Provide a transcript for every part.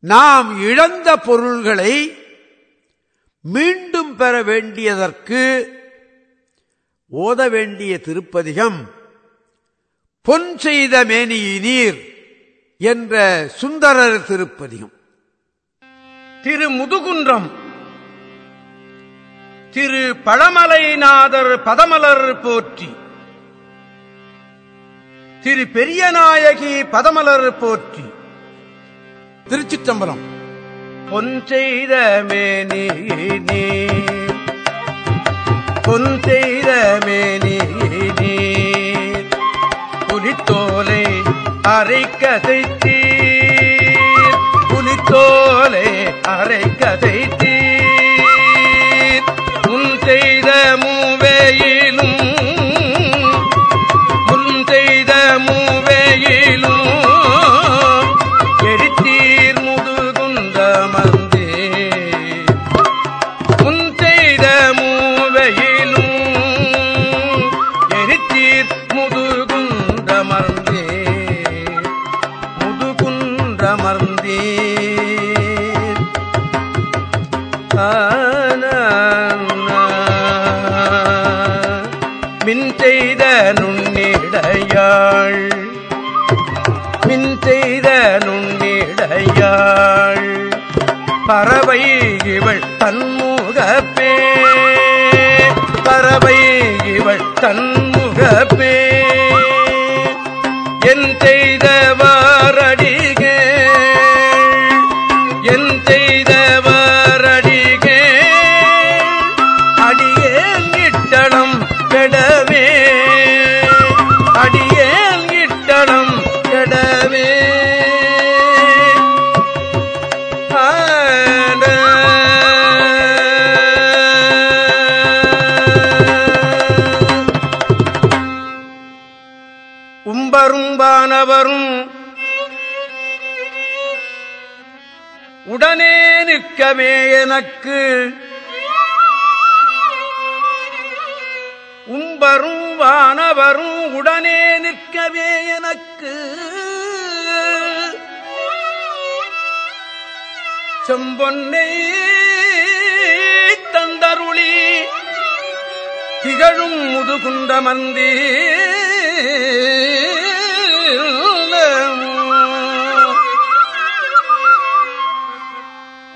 நாம் இழந்த பொருள்களை மீண்டும் பெற வேண்டியதற்கு ஓத வேண்டிய திருப்பதிகம் பொன் செய்த மேனியினீர் என்ற சுந்தரர் திருப்பதிகம். திரு முதுகுன்றம் திரு பழமலைநாதர் பதமலர் போற்றி திரு பெரியநாயகி பதமலர் போற்றி திருச்சிற்றம்பலம். பொன் செய்த மேனி பொன் செய்த மேனி புலித்தோலை அரை கதைத்தீர் புலித்தோலை அரை கதைத்தீர் நுண்ணிடையாள் மின் செய்த நுண்ணிடையாள் பறவை இவள் தன்முகப்பே. பறவை இவள் தன்முகப்பே. என் செய்த வாரடிகள் என் செய்த உம்பரும் உடனே நிற்கவே எனக்கு. உம்பரும் வானவரும் உடனே நிற்கவே எனக்கு. செம்பொன்னை தந்தருளி திகழும் முதுகுண்டமந்தி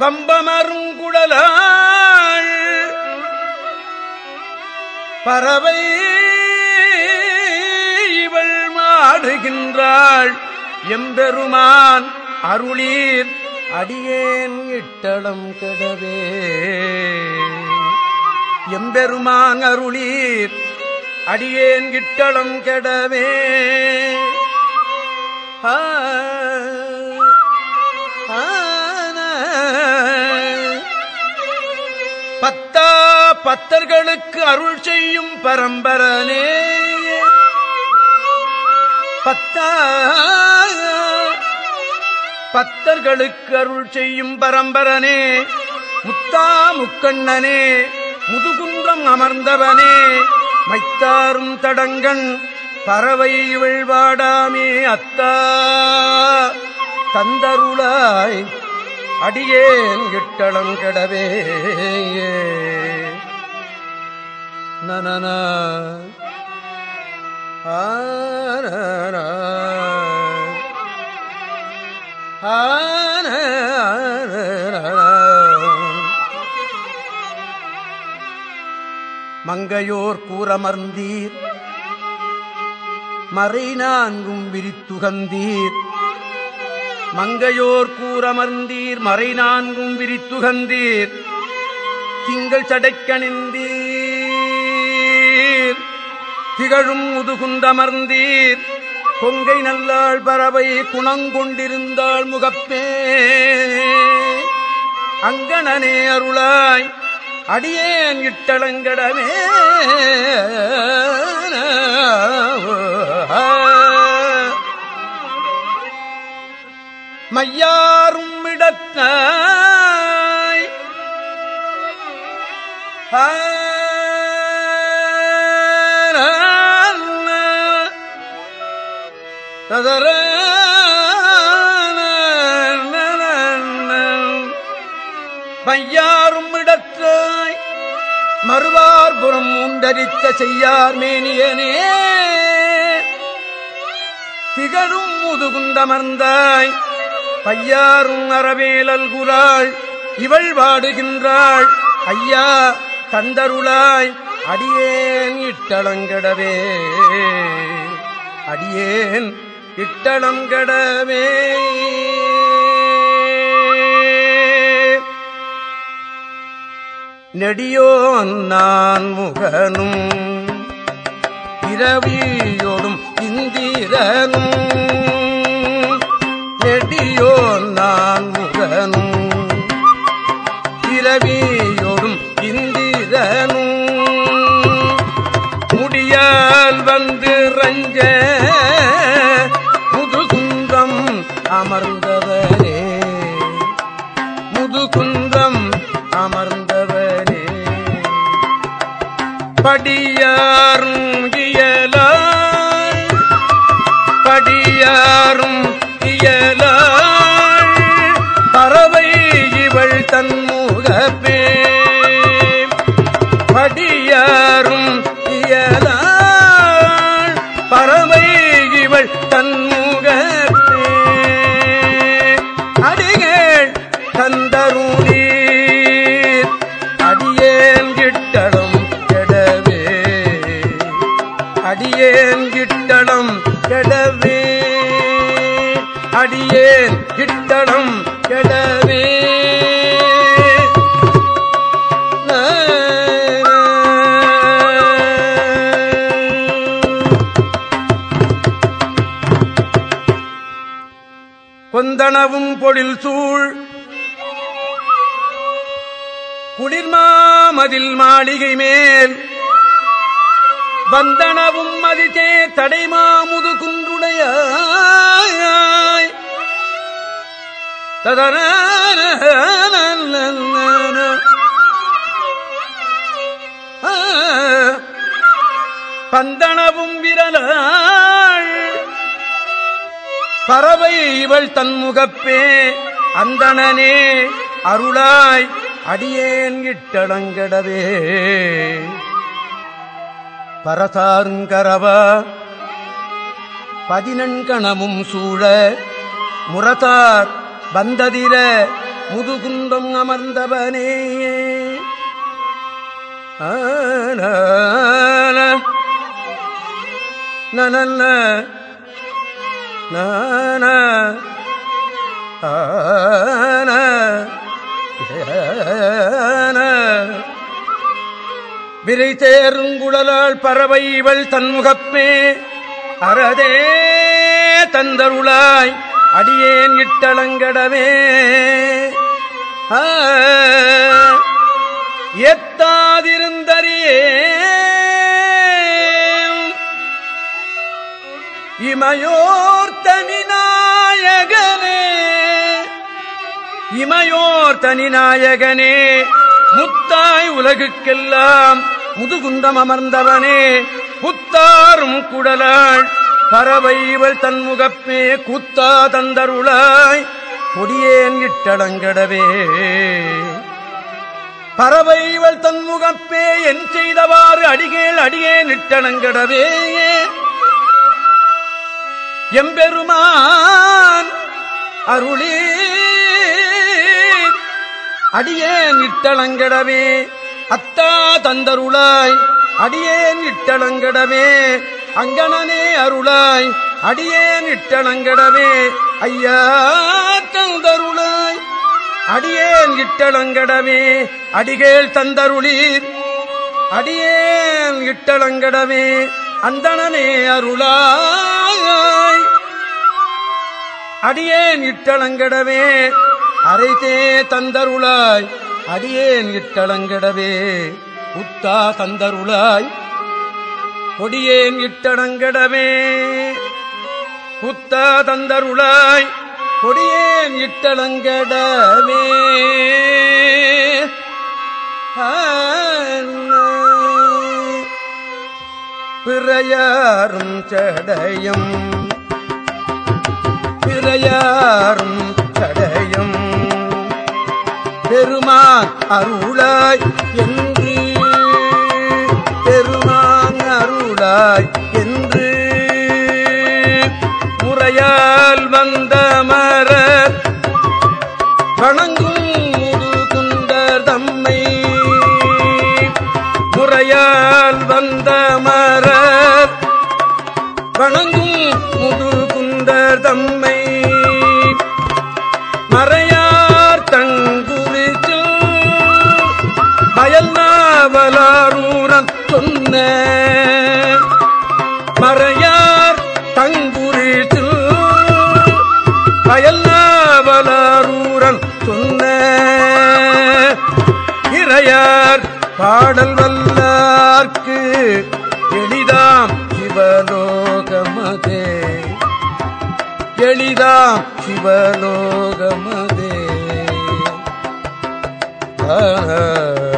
வம்பமருங்குடலாள் பறவை இவள் மாடுகின்றாள். எம்பெருமான் அருளீர் அடியேன் இட்டளம் கெடவே. எம்பெருமான் அருளீர் அடியேன் இட்டளம் கெடவே. பத்தர்களுக்கு அருள் செய்யும் பரம்பரனே. பத்தா பத்தர்களுக்கு அருள் செய்யும் பரம்பரனே. முத்தா முக்கண்ணனே முதுகுன்றம் அமர்ந்தவனே. மைத்தாரும் தடங்கண் பறவை விழ்வாடாமே அத்தா. தந்தருளாய் அடியேன் இட்டளம் கெடவே. நனன மங்கையோர் கூறமர்ந்தீர். மறை நான்கும் விரித்துகந்தீர். மங்கையோர் கூறமர்ந்தீர் மறை நான்கும் விரித்துகந்தீர். திங்கள் சடைக்கணிந்தீர். திகழும் முதுகுந்தமர்ந்தீர். பொங்கை நல்லாள் பறவை குணங்கொண்டிருந்தாள் முகப்பே. அங்கணனே அருளாய் அடியேன் இட்டளங்கடமே மையாரும் இடத்தாய் ஆ ததர பையாரும் இடத்தாய் மறுவார்புறம் உண்டரித்த செய்யார் மேனியனே. திகழும் முதுகுண்டமர்ந்தாய் பையாரும் அறவேலல் குராள் இவள் வாடுகின்றாள் ஐயா தந்தருளாய் அடியேன் இட்டளங்கடவே. அடியேன் இட்டளங்கடவே நெடியோன் நான் முகனும் இரவியோடும் இந்திரனும். முதுகுன்றம் அமர்ந்தவனே. படியாரும் இயலாய் படியாரும் கிட்டணம் கெடவே. கொந்தனவும் பொழில் சூழ். குளிர்மாமதில் மாளிகை மேல். வந்தனவும் மதித்தே தடைமாமுது குன்றுடைய ததன பந்தனவும் விரலாள். பறவை இவள் தன்முகப்பே அந்தணனே அருளாய் அடியேன் இட்டடங்கடவே. பரதாருங்கரவா பதினண்கணமும் சூழ முரதார் வந்ததிர முதுகுந்தம் அமர்ந்தவனே. ஆன நான. விரை தேருங்குழலால் பறவை இவள் தன்முகப்பே. அறதே தந்தருளாய். அடியேன் இட்டளங்கடமே எத்தாதிருந்தறியே இமையோர் தனிநாயகனே இமையோர் தனிநாயகனே முத்தாய் உலகுக்கெல்லாம் முதுகுந்தம் அமர்ந்தவனே. புத்தாரும் குடலாள் பறவை தன்முகப்பே கூத்தா தந்தருளாய். கொடியேன் இட்டடங்கடவே பறவை தன்முகப்பே என் செய்தவாறு அடிகேள் அடியேன் இட்டளங்கடவே எம்பெருமான் அருளே. அடியேன் இட்டளங்கடவே அத்தா தந்தருளாய். அடியேன் இட்டளங்கடவே அங்கனே அருளாய் அடியேன் இட்டளங்கடவே ஐயா தந்தருளாய். அடியேன் இட்டளங்கடவே அடிகேள் தந்தருளீர். அடியேன் இட்டளங்கடவே அந்தணனே அருளாய். அடியேன் இட்டளங்கடவே அரைதே தந்தருளாய். அடியேன் இட்டளங்கடவே உத்தா தந்தருளாய். கொடியேன் இட்டடங்கடமே. குத்தா தந்தருளாய் கொடியேன் இட்டளங்கடவே பிறையாரும் சடையும். பிறையாரும் சடையும். பெருமான் அருளாய் என்று அருளாய் பாடல் வல்லார்க்கு எளிதாம் சிவலோகமதே. எளிதாம் சிவலோகமதே. ஆஹா.